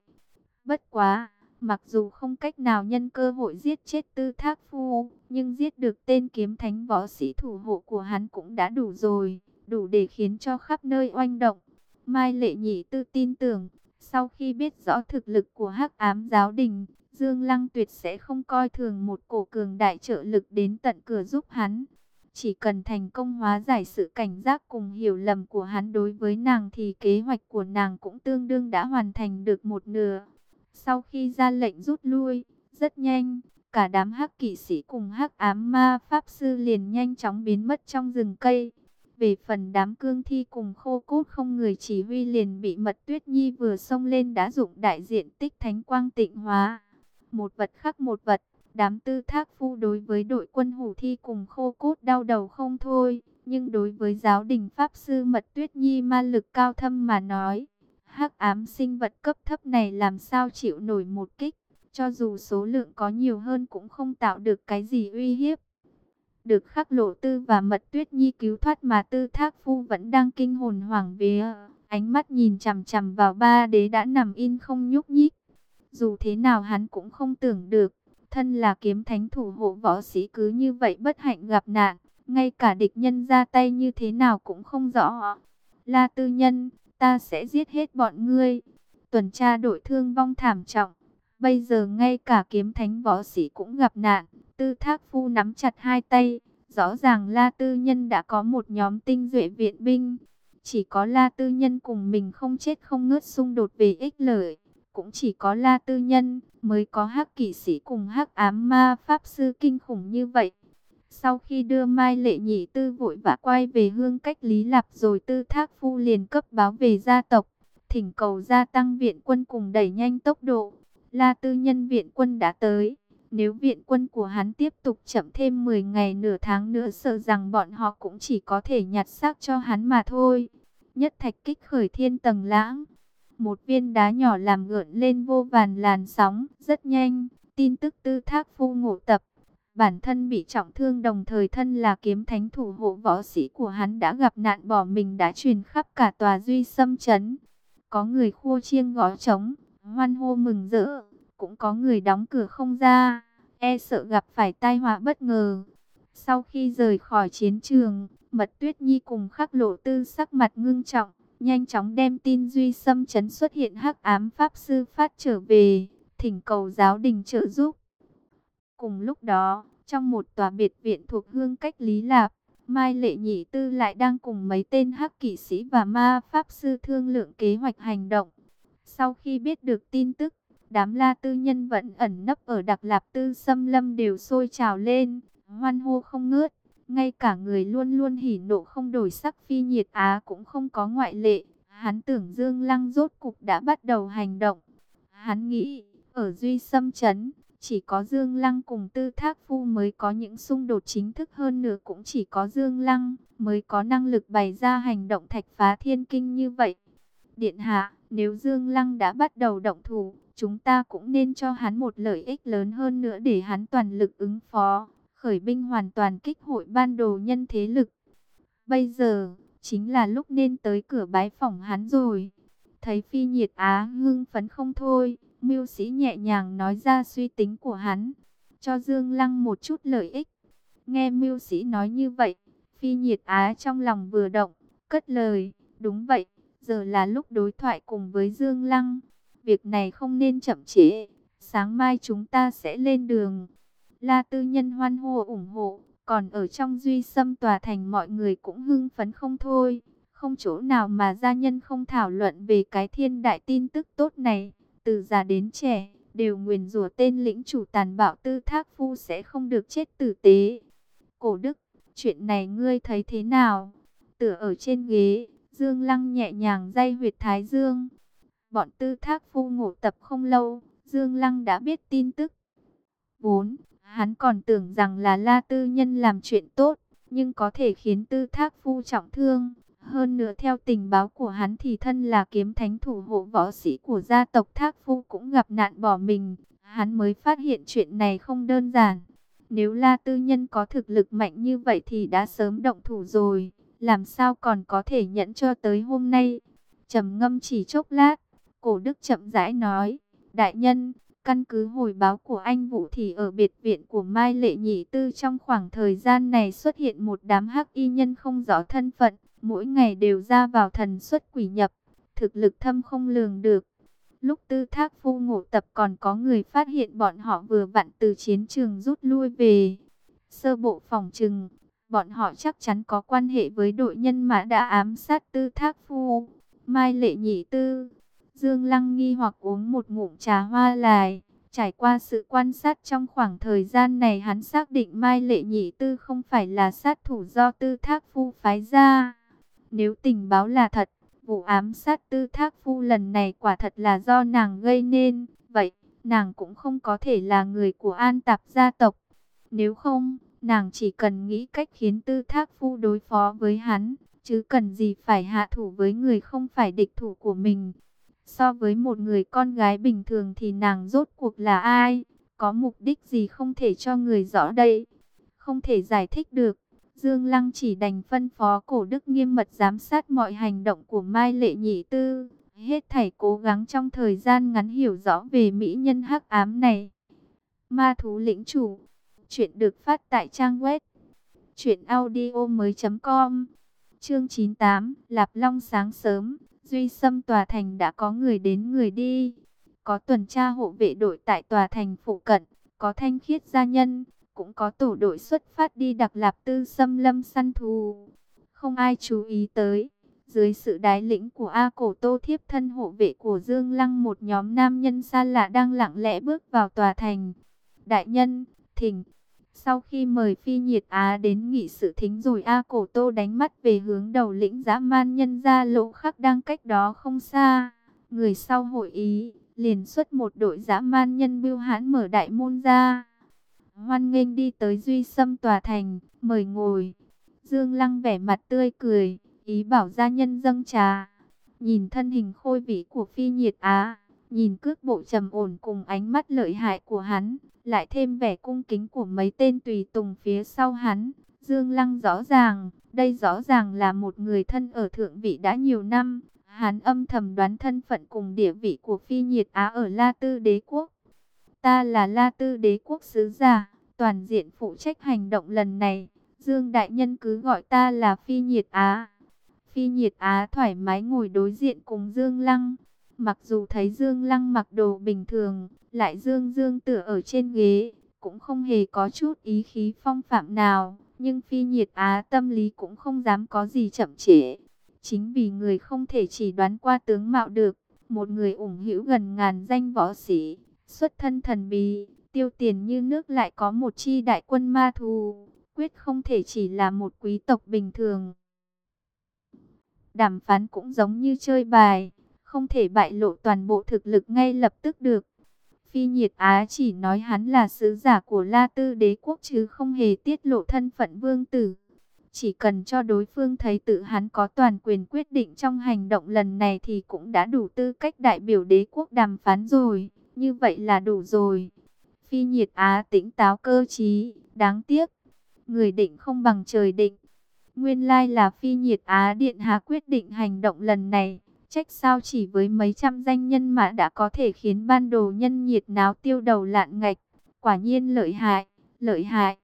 Bất quá, mặc dù không cách nào nhân cơ hội giết chết tư thác phu, nhưng giết được tên kiếm thánh võ sĩ thủ hộ của hắn cũng đã đủ rồi, đủ để khiến cho khắp nơi oanh động. Mai Lệ Nhị tư tin tưởng, sau khi biết rõ thực lực của hắc ám giáo đình, Dương Lăng tuyệt sẽ không coi thường một cổ cường đại trợ lực đến tận cửa giúp hắn. Chỉ cần thành công hóa giải sự cảnh giác cùng hiểu lầm của hắn đối với nàng thì kế hoạch của nàng cũng tương đương đã hoàn thành được một nửa. Sau khi ra lệnh rút lui, rất nhanh, cả đám hắc kỵ sĩ cùng hắc ám ma pháp sư liền nhanh chóng biến mất trong rừng cây. Về phần đám cương thi cùng khô cốt không người chỉ huy liền bị mật tuyết nhi vừa xông lên đã dụng đại diện tích thánh quang tịnh hóa một vật khác một vật. Đám tư thác phu đối với đội quân hủ thi cùng khô cốt đau đầu không thôi. Nhưng đối với giáo đình Pháp Sư Mật Tuyết Nhi ma lực cao thâm mà nói, hắc ám sinh vật cấp thấp này làm sao chịu nổi một kích, cho dù số lượng có nhiều hơn cũng không tạo được cái gì uy hiếp. Được khắc lộ tư và Mật Tuyết Nhi cứu thoát mà tư thác phu vẫn đang kinh hồn hoảng vía, ánh mắt nhìn chằm chằm vào ba đế đã nằm in không nhúc nhích. Dù thế nào hắn cũng không tưởng được, thân là kiếm thánh thủ hộ võ sĩ cứ như vậy bất hạnh gặp nạn, ngay cả địch nhân ra tay như thế nào cũng không rõ. La tư nhân, ta sẽ giết hết bọn ngươi. tuần tra đội thương vong thảm trọng. Bây giờ ngay cả kiếm thánh võ sĩ cũng gặp nạn. Tư thác phu nắm chặt hai tay. Rõ ràng La Tư Nhân đã có một nhóm tinh duệ viện binh. Chỉ có La Tư Nhân cùng mình không chết không ngớt xung đột về ích lợi. Cũng chỉ có La Tư Nhân mới có hắc kỷ sĩ cùng hắc ám ma pháp sư kinh khủng như vậy. Sau khi đưa Mai Lệ Nhị Tư vội vã quay về hương cách Lý Lạp rồi Tư Thác Phu liền cấp báo về gia tộc, thỉnh cầu gia tăng viện quân cùng đẩy nhanh tốc độ. La Tư Nhân viện quân đã tới, nếu viện quân của hắn tiếp tục chậm thêm 10 ngày nửa tháng nữa sợ rằng bọn họ cũng chỉ có thể nhặt xác cho hắn mà thôi. Nhất thạch kích khởi thiên tầng lãng, một viên đá nhỏ làm gợn lên vô vàn làn sóng, rất nhanh, tin tức Tư Thác Phu ngộ tập Bản thân bị trọng thương đồng thời thân là kiếm thánh thủ hộ võ sĩ của hắn đã gặp nạn bỏ mình đã truyền khắp cả tòa duy xâm chấn. Có người khua chiêng gõ trống, hoan hô mừng rỡ, cũng có người đóng cửa không ra, e sợ gặp phải tai họa bất ngờ. Sau khi rời khỏi chiến trường, Mật Tuyết Nhi cùng khắc lộ tư sắc mặt ngưng trọng, nhanh chóng đem tin duy xâm chấn xuất hiện hắc ám pháp sư phát trở về, thỉnh cầu giáo đình trợ giúp. Cùng lúc đó, trong một tòa biệt viện thuộc hương cách Lý Lạp, Mai Lệ Nhị Tư lại đang cùng mấy tên hắc kỵ sĩ và ma pháp sư thương lượng kế hoạch hành động. Sau khi biết được tin tức, đám la tư nhân vẫn ẩn nấp ở Đặc Lạp Tư xâm lâm đều sôi trào lên, hoan hô không ngớt. Ngay cả người luôn luôn hỉ nộ không đổi sắc phi nhiệt á cũng không có ngoại lệ. Hắn tưởng Dương Lăng rốt cục đã bắt đầu hành động. Hắn nghĩ, ở Duy Sâm Trấn, chỉ có Dương Lăng cùng Tư Thác Phu mới có những xung đột chính thức hơn nữa cũng chỉ có Dương Lăng mới có năng lực bày ra hành động thạch phá thiên kinh như vậy. Điện hạ, nếu Dương Lăng đã bắt đầu động thủ, chúng ta cũng nên cho hắn một lợi ích lớn hơn nữa để hắn toàn lực ứng phó, khởi binh hoàn toàn kích hội ban đồ nhân thế lực. Bây giờ, chính là lúc nên tới cửa bái phỏng hắn rồi. Thấy phi nhiệt á hưng phấn không thôi Mưu sĩ nhẹ nhàng nói ra suy tính của hắn, cho Dương Lăng một chút lợi ích. Nghe mưu sĩ nói như vậy, phi nhiệt á trong lòng vừa động, cất lời, đúng vậy, giờ là lúc đối thoại cùng với Dương Lăng. Việc này không nên chậm trễ, sáng mai chúng ta sẽ lên đường. La tư nhân hoan hô ủng hộ, còn ở trong duy xâm tòa thành mọi người cũng hưng phấn không thôi. Không chỗ nào mà gia nhân không thảo luận về cái thiên đại tin tức tốt này từ già đến trẻ, đều nguyền rủa tên lĩnh chủ tàn bạo tư thác phu sẽ không được chết tử tế. Cổ đức, chuyện này ngươi thấy thế nào? Tựa ở trên ghế, Dương Lăng nhẹ nhàng dây huyệt thái dương. Bọn tư thác phu ngộ tập không lâu, Dương Lăng đã biết tin tức. 4. Hắn còn tưởng rằng là La Tư Nhân làm chuyện tốt, nhưng có thể khiến tư thác phu trọng thương. Hơn nữa theo tình báo của hắn thì thân là kiếm thánh thủ hộ võ sĩ của gia tộc Thác Phu cũng gặp nạn bỏ mình. Hắn mới phát hiện chuyện này không đơn giản. Nếu La Tư Nhân có thực lực mạnh như vậy thì đã sớm động thủ rồi. Làm sao còn có thể nhẫn cho tới hôm nay? trầm ngâm chỉ chốc lát, cổ đức chậm rãi nói. Đại nhân, căn cứ hồi báo của anh Vũ thì ở biệt viện của Mai Lệ Nhị Tư trong khoảng thời gian này xuất hiện một đám hắc y nhân không rõ thân phận mỗi ngày đều ra vào thần xuất quỷ nhập, thực lực thâm không lường được. Lúc tư thác phu ngộ tập còn có người phát hiện bọn họ vừa vặn từ chiến trường rút lui về. Sơ bộ phòng trừng, bọn họ chắc chắn có quan hệ với đội nhân mã đã ám sát tư thác phu. Mai lệ nhị tư, Dương Lăng nghi hoặc uống một ngụm trà hoa lại. Trải qua sự quan sát trong khoảng thời gian này hắn xác định Mai Lệ Nhị Tư không phải là sát thủ do tư thác phu phái ra. Nếu tình báo là thật, vụ ám sát tư thác phu lần này quả thật là do nàng gây nên. Vậy, nàng cũng không có thể là người của an tạp gia tộc. Nếu không, nàng chỉ cần nghĩ cách khiến tư thác phu đối phó với hắn, chứ cần gì phải hạ thủ với người không phải địch thủ của mình. So với một người con gái bình thường thì nàng rốt cuộc là ai? Có mục đích gì không thể cho người rõ đây? Không thể giải thích được. Dương Lăng chỉ đành phân phó cổ đức nghiêm mật giám sát mọi hành động của Mai Lệ Nhị Tư. Hết thảy cố gắng trong thời gian ngắn hiểu rõ về mỹ nhân hắc ám này. Ma thú lĩnh chủ. Chuyện được phát tại trang web. truyệnaudio mới.com Chương 98. Lạp Long sáng sớm. Duy Sâm tòa thành đã có người đến người đi. Có tuần tra hộ vệ đội tại tòa thành phụ cận, có thanh khiết gia nhân, cũng có tổ đội xuất phát đi đặc lạp tư xâm lâm săn thù. Không ai chú ý tới. Dưới sự đái lĩnh của A Cổ Tô thiếp thân hộ vệ của Dương Lăng một nhóm nam nhân xa lạ đang lặng lẽ bước vào tòa thành. Đại nhân, thỉnh. Sau khi mời Phi Nhiệt Á đến nghị sự thính rồi A Cổ Tô đánh mắt về hướng đầu lĩnh dã man nhân ra lỗ khắc đang cách đó không xa. Người sau hội ý, liền xuất một đội dã man nhân bưu hãn mở đại môn ra. Hoan nghênh đi tới Duy Sâm tòa thành, mời ngồi. Dương Lăng vẻ mặt tươi cười, ý bảo gia nhân dâng trà. Nhìn thân hình khôi vĩ của Phi Nhiệt Á, nhìn cước bộ trầm ổn cùng ánh mắt lợi hại của hắn, lại thêm vẻ cung kính của mấy tên tùy tùng phía sau hắn. Dương Lăng rõ ràng, đây rõ ràng là một người thân ở thượng vị đã nhiều năm. Hắn âm thầm đoán thân phận cùng địa vị của phi nhiệt Á ở La Tư đế quốc. Ta là La Tư đế quốc sứ giả, toàn diện phụ trách hành động lần này. Dương Đại Nhân cứ gọi ta là phi nhiệt Á. Phi nhiệt Á thoải mái ngồi đối diện cùng Dương Lăng. Mặc dù thấy Dương Lăng mặc đồ bình thường, lại Dương Dương tựa ở trên ghế, cũng không hề có chút ý khí phong phạm nào. Nhưng phi nhiệt Á tâm lý cũng không dám có gì chậm trễ. Chính vì người không thể chỉ đoán qua tướng mạo được, một người ủng hữu gần ngàn danh võ sĩ, xuất thân thần bí, tiêu tiền như nước lại có một chi đại quân ma thù, quyết không thể chỉ là một quý tộc bình thường. Đàm phán cũng giống như chơi bài, không thể bại lộ toàn bộ thực lực ngay lập tức được. Phi Nhiệt Á chỉ nói hắn là sứ giả của La Tư đế quốc chứ không hề tiết lộ thân phận vương tử. Chỉ cần cho đối phương thấy tự hắn có toàn quyền quyết định trong hành động lần này thì cũng đã đủ tư cách đại biểu đế quốc đàm phán rồi. Như vậy là đủ rồi. Phi Nhiệt Á tỉnh táo cơ trí, đáng tiếc. Người định không bằng trời định. Nguyên lai là Phi Nhiệt Á Điện Hạ quyết định hành động lần này. Trách sao chỉ với mấy trăm danh nhân mà đã có thể khiến ban đồ nhân nhiệt náo tiêu đầu lạn ngạch. Quả nhiên lợi hại, lợi hại.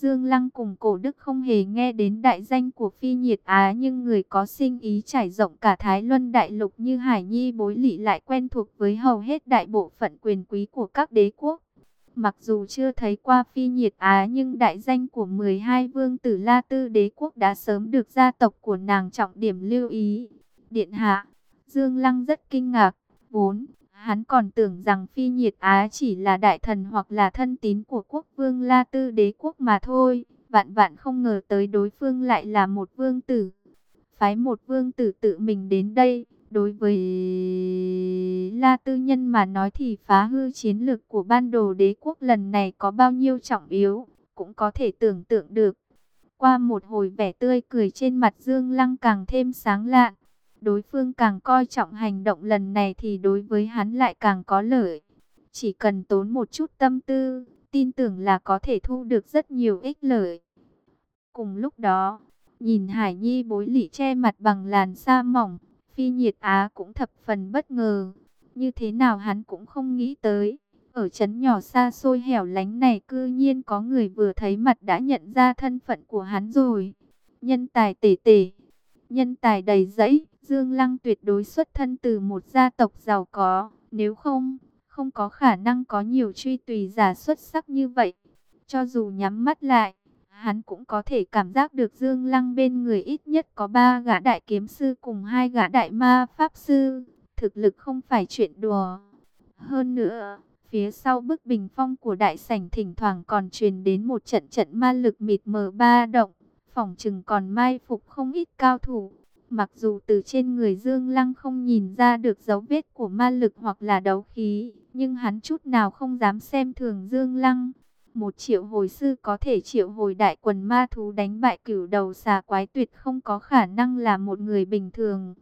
Dương Lăng cùng cổ đức không hề nghe đến đại danh của phi nhiệt Á nhưng người có sinh ý trải rộng cả Thái Luân Đại Lục như Hải Nhi bối lị lại quen thuộc với hầu hết đại bộ phận quyền quý của các đế quốc. Mặc dù chưa thấy qua phi nhiệt Á nhưng đại danh của 12 vương tử La Tư đế quốc đã sớm được gia tộc của nàng trọng điểm lưu ý. Điện hạ, Dương Lăng rất kinh ngạc, vốn Hắn còn tưởng rằng phi nhiệt Á chỉ là đại thần hoặc là thân tín của quốc vương La Tư đế quốc mà thôi. Vạn vạn không ngờ tới đối phương lại là một vương tử. Phái một vương tử tự mình đến đây. Đối với La Tư nhân mà nói thì phá hư chiến lược của ban đồ đế quốc lần này có bao nhiêu trọng yếu. Cũng có thể tưởng tượng được. Qua một hồi vẻ tươi cười trên mặt Dương Lăng càng thêm sáng lạn đối phương càng coi trọng hành động lần này thì đối với hắn lại càng có lợi. Chỉ cần tốn một chút tâm tư, tin tưởng là có thể thu được rất nhiều ích lợi. Cùng lúc đó, nhìn Hải Nhi bối lỉ che mặt bằng làn sa mỏng, phi nhiệt Á cũng thập phần bất ngờ. Như thế nào hắn cũng không nghĩ tới. Ở chấn nhỏ xa xôi hẻo lánh này cư nhiên có người vừa thấy mặt đã nhận ra thân phận của hắn rồi. Nhân tài tể tể, nhân tài đầy dẫy. Dương Lăng tuyệt đối xuất thân từ một gia tộc giàu có, nếu không, không có khả năng có nhiều truy tùy giả xuất sắc như vậy. Cho dù nhắm mắt lại, hắn cũng có thể cảm giác được Dương Lăng bên người ít nhất có ba gã đại kiếm sư cùng hai gã đại ma pháp sư, thực lực không phải chuyện đùa. Hơn nữa, phía sau bức bình phong của đại sảnh thỉnh thoảng còn truyền đến một trận trận ma lực mịt mờ ba động, phòng chừng còn mai phục không ít cao thủ. Mặc dù từ trên người Dương Lăng không nhìn ra được dấu vết của ma lực hoặc là đấu khí, nhưng hắn chút nào không dám xem thường Dương Lăng. Một triệu hồi sư có thể triệu hồi đại quần ma thú đánh bại cửu đầu xà quái tuyệt không có khả năng là một người bình thường.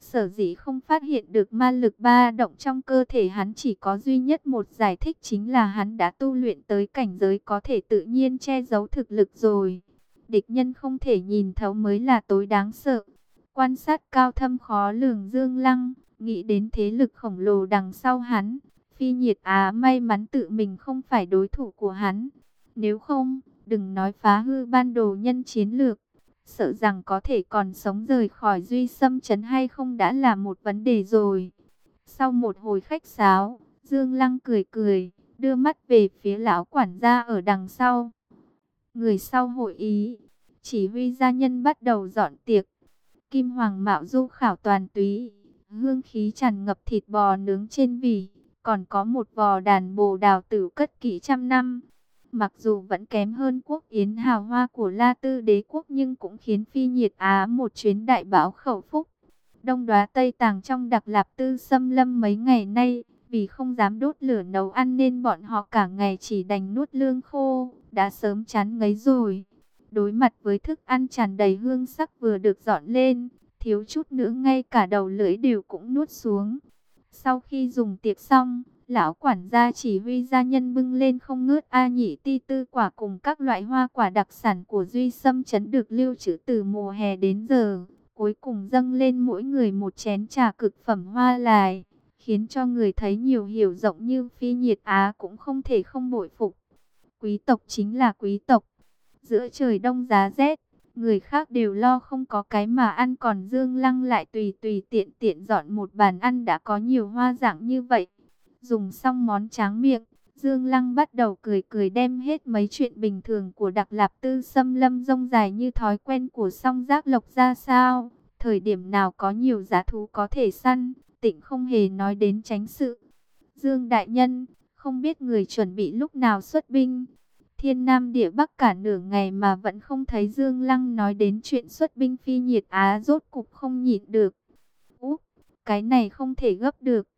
Sở dĩ không phát hiện được ma lực ba động trong cơ thể hắn chỉ có duy nhất một giải thích chính là hắn đã tu luyện tới cảnh giới có thể tự nhiên che giấu thực lực rồi. Địch nhân không thể nhìn thấu mới là tối đáng sợ. Quan sát cao thâm khó lường Dương Lăng, nghĩ đến thế lực khổng lồ đằng sau hắn. Phi nhiệt Á may mắn tự mình không phải đối thủ của hắn. Nếu không, đừng nói phá hư ban đồ nhân chiến lược. sợ rằng có thể còn sống rời khỏi duy xâm chấn hay không đã là một vấn đề rồi. Sau một hồi khách sáo, Dương Lăng cười cười, đưa mắt về phía lão quản gia ở đằng sau. Người sau hội ý, chỉ huy gia nhân bắt đầu dọn tiệc. Kim Hoàng Mạo Du khảo toàn túy, hương khí tràn ngập thịt bò nướng trên vỉ, còn có một vò đàn bồ đào tử cất kỹ trăm năm. Mặc dù vẫn kém hơn quốc yến hào hoa của La Tư đế quốc nhưng cũng khiến phi nhiệt Á một chuyến đại báo khẩu phúc. Đông đoá Tây Tàng trong đặc lạp tư xâm lâm mấy ngày nay, vì không dám đốt lửa nấu ăn nên bọn họ cả ngày chỉ đành nuốt lương khô, đã sớm chán ngấy rồi. Đối mặt với thức ăn tràn đầy hương sắc vừa được dọn lên, thiếu chút nữa ngay cả đầu lưỡi đều cũng nuốt xuống. Sau khi dùng tiệc xong, lão quản gia chỉ huy gia nhân bưng lên không ngớt a nhị ti tư quả cùng các loại hoa quả đặc sản của Duy Sâm Trấn được lưu trữ từ mùa hè đến giờ. Cuối cùng dâng lên mỗi người một chén trà cực phẩm hoa lại, khiến cho người thấy nhiều hiểu rộng như phi nhiệt á cũng không thể không bội phục. Quý tộc chính là quý tộc. Giữa trời đông giá rét, người khác đều lo không có cái mà ăn còn Dương Lăng lại tùy tùy tiện tiện dọn một bàn ăn đã có nhiều hoa dạng như vậy. Dùng xong món tráng miệng, Dương Lăng bắt đầu cười cười đem hết mấy chuyện bình thường của Đặc Lạp Tư xâm lâm rông dài như thói quen của song giác lộc ra sao. Thời điểm nào có nhiều giá thú có thể săn, tịnh không hề nói đến tránh sự. Dương Đại Nhân, không biết người chuẩn bị lúc nào xuất binh. Thiên Nam địa Bắc cả nửa ngày mà vẫn không thấy Dương Lăng nói đến chuyện xuất binh phi nhiệt Á rốt cục không nhịn được. Úp, cái này không thể gấp được.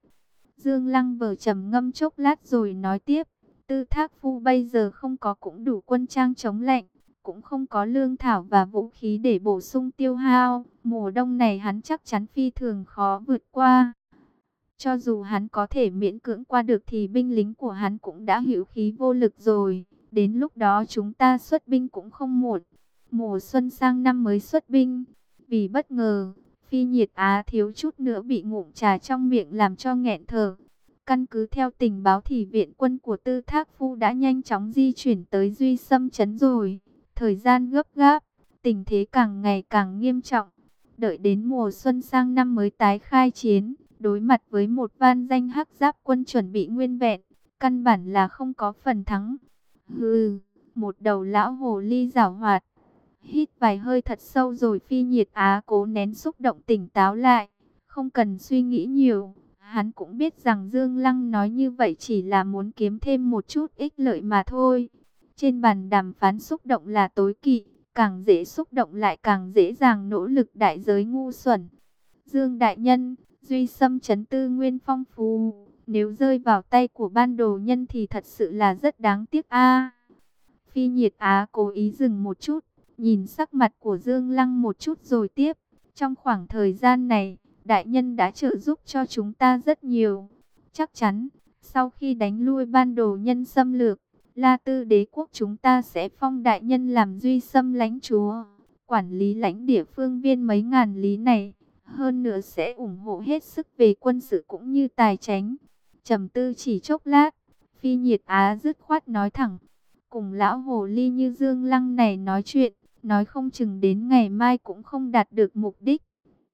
Dương Lăng vờ trầm ngâm chốc lát rồi nói tiếp. Tư thác phu bây giờ không có cũng đủ quân trang chống lạnh, cũng không có lương thảo và vũ khí để bổ sung tiêu hao. Mùa đông này hắn chắc chắn phi thường khó vượt qua. Cho dù hắn có thể miễn cưỡng qua được thì binh lính của hắn cũng đã hữu khí vô lực rồi. Đến lúc đó chúng ta xuất binh cũng không muộn. Mùa xuân sang năm mới xuất binh. Vì bất ngờ, phi nhiệt á thiếu chút nữa bị ngụm trà trong miệng làm cho nghẹn thở. Căn cứ theo tình báo thì viện quân của Tư Thác Phu đã nhanh chóng di chuyển tới Duy Sâm Trấn rồi. Thời gian gấp gáp, tình thế càng ngày càng nghiêm trọng. Đợi đến mùa xuân sang năm mới tái khai chiến, đối mặt với một van danh hắc giáp quân chuẩn bị nguyên vẹn, căn bản là không có phần thắng. Hừ, một đầu lão hồ ly giảo hoạt. Hít vài hơi thật sâu rồi phi nhiệt á cố nén xúc động tỉnh táo lại. Không cần suy nghĩ nhiều. Hắn cũng biết rằng Dương Lăng nói như vậy chỉ là muốn kiếm thêm một chút ích lợi mà thôi. Trên bàn đàm phán xúc động là tối kỵ. Càng dễ xúc động lại càng dễ dàng nỗ lực đại giới ngu xuẩn. Dương Đại Nhân, Duy Sâm chấn tư nguyên phong phú. Nếu rơi vào tay của ban đồ nhân thì thật sự là rất đáng tiếc a. Phi Nhiệt Á cố ý dừng một chút, nhìn sắc mặt của Dương Lăng một chút rồi tiếp. Trong khoảng thời gian này, đại nhân đã trợ giúp cho chúng ta rất nhiều. Chắc chắn, sau khi đánh lui ban đồ nhân xâm lược, La Tư đế quốc chúng ta sẽ phong đại nhân làm duy xâm lãnh chúa, quản lý lãnh địa phương viên mấy ngàn lý này. Hơn nữa sẽ ủng hộ hết sức về quân sự cũng như tài chính trầm tư chỉ chốc lát, phi nhiệt á dứt khoát nói thẳng. Cùng lão hồ ly như Dương Lăng này nói chuyện, nói không chừng đến ngày mai cũng không đạt được mục đích.